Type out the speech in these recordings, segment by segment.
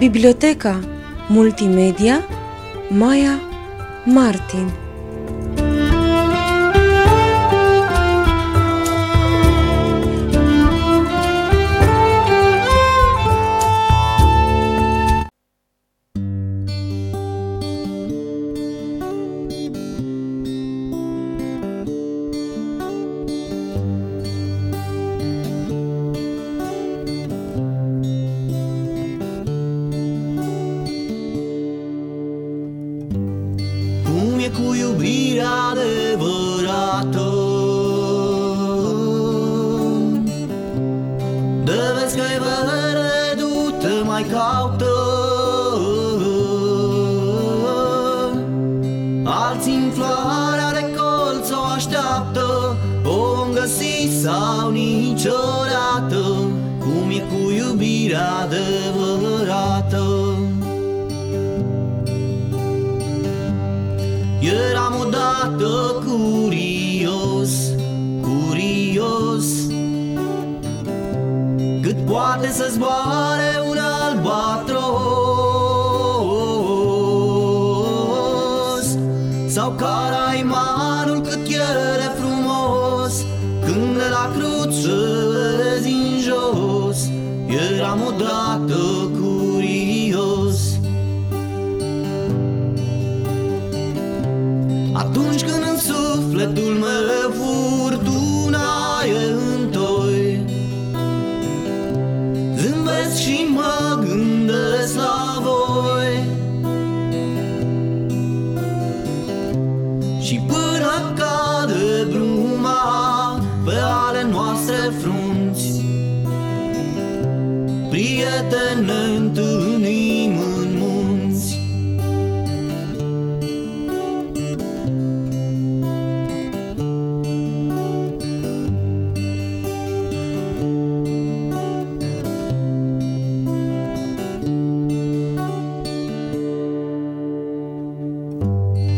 Biblioteca Multimedia Maya Martin Cum e cu iubirea adevărată? De vezi că e veredută mai caută. Alții în floarea de colț o așteaptă O vom găsi sau niciodată. Cum e cu iubirea adevărată Eram odată curios, curios. Cât poate să zboare un albatros? Sau caraimanul cât ne întâlnim în munți.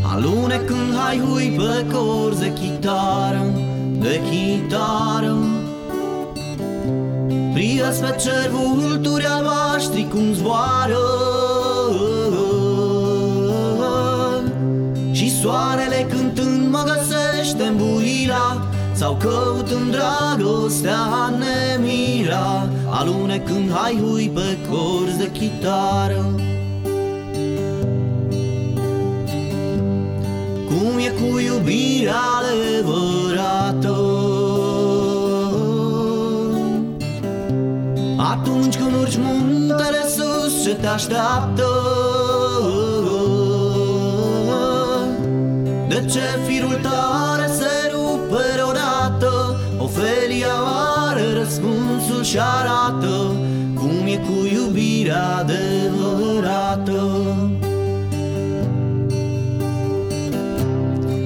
Alunecând hai hui pe corzi de chitară, de chitară Privesc pe cer vulturi albaștri cum zboară. Și soarele cântând mă găsește în buila Sau căutând dragostea nemira Alunecând hai hui pe corzi de chitară. Cum e cu iubirea adevărată Atunci când urci muntele sus ce te așteaptă. De ce firul tare se rupe odată Ofelia are răspunsul și arată Cum e cu iubirea adevărată.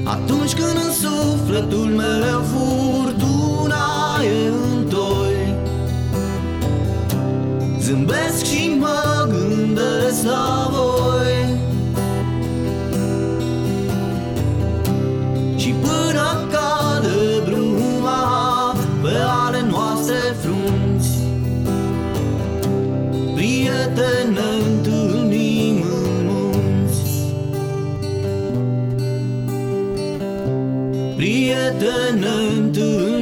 Atunci când în sufletul meu furtuna Prieteni ne întâlnim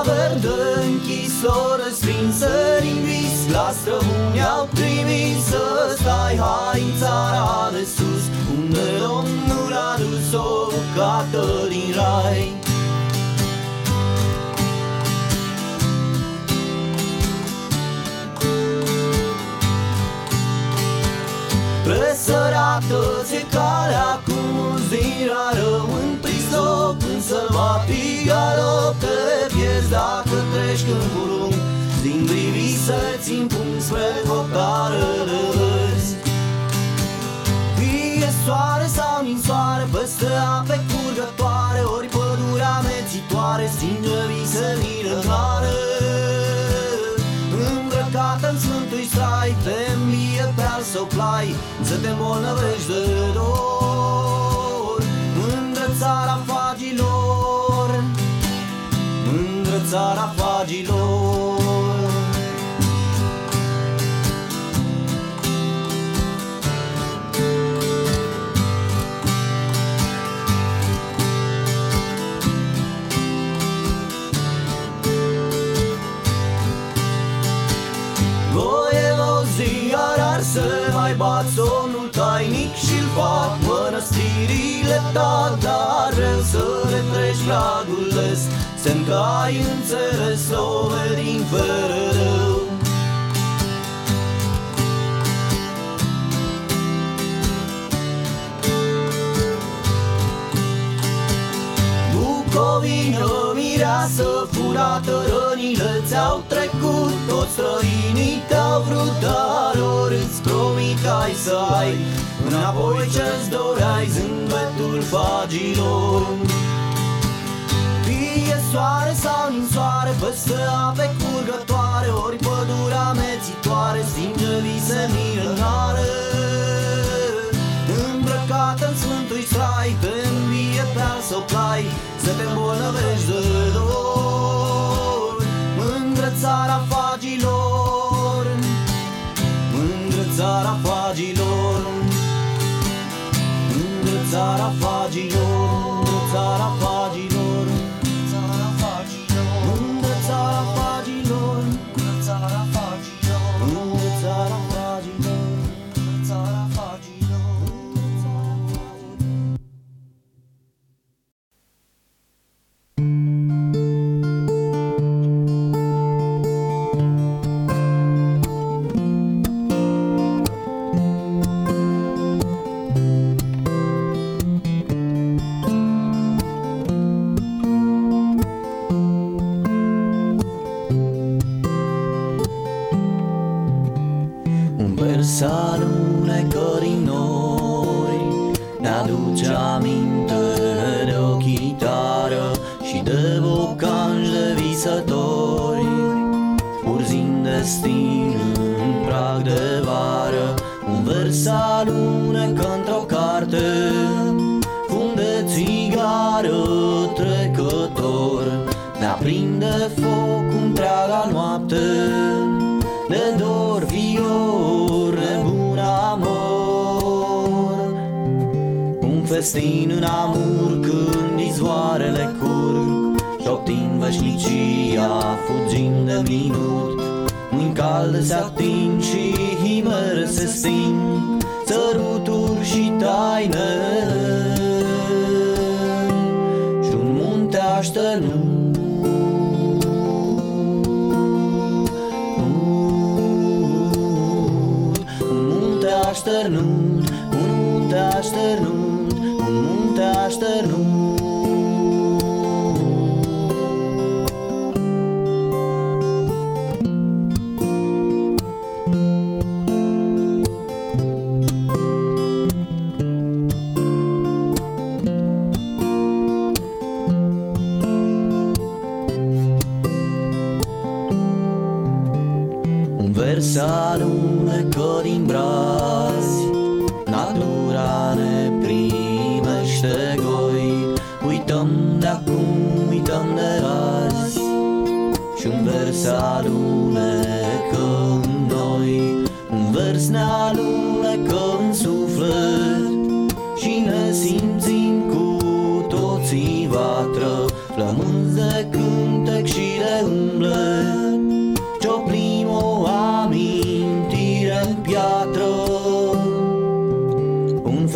pătura verde închis O răsprinsă din vis La străbuni au trimis Să stai. Hai în țara de sus Unde Domnul a dus o bucată din rai. Presărată ți calea cu mulți din sălbatic galop Te pierzi dacă te crești în burung Din privi să-ți impun spre hotare de vârzi Fie soare sau ninsoare, păstă ape curgătoare Ori pădurea mețitoare, stingă visă mirenare Îmbrăcată în sfântui strai, te îmbie pe al său plai Să te îmbolnăvești de dor. Mândră țara fagilor. Voievozii ar să mai bat somnul tainic și-l fac mănăstirile ta Dar vreau să le treci pragul des Semn că ai înțeles din fără rău. Bucovină, mireasă furată Rănile ți-au trecut Toți străinii te-au vrut Dar ori îți promit ai să ai. Înapoi ce-ți doreai Zâmbetul fagilor. Fie soare sau ninsoare Păstă ape curgătoare Ori pădurea mețitoare Stinge vise milenare Îmbrăcată în sfântui strai Te învie pe al său plai Să te îmbolnăvești de dor. Mândră țara fagilor Mândră țara fagilor Mândră țara fagilor Și de bocanci de visători Urzind destin în prag de vară Un vers alunecă într-o carte Fum de țigară trecător Ne-aprinde foc întreaga noapte de dor, fior, nebun amor. Un festin în amur curg Șoptind veșnicia, fugind de minut. Mâini calde se ating și himere se sting. Săruturi și taine Și un munte așternut. Un munte așternut,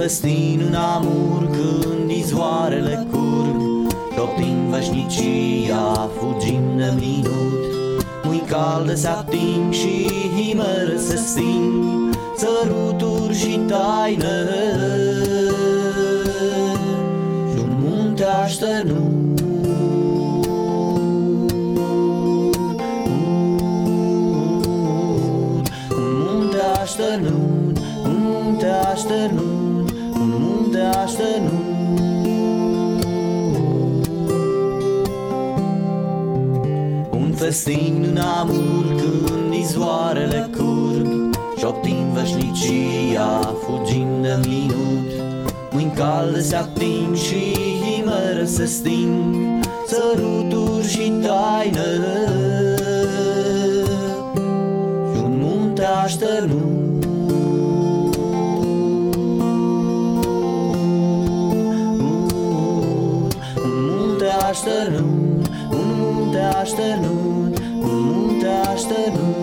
Un festin în amur când izvoarele curg. Șoptim veșnicia, fugim de minut. Mâini calde se ating și himere se sting Săruturi și taine festin în amur când izvoarele curg. Și-optim veșnicia fugind de minut. Mâini calde se ating și himere se sting. Săruturi și taină. Și un munte așternut. Un munte așternut, un munte așternut past the moon.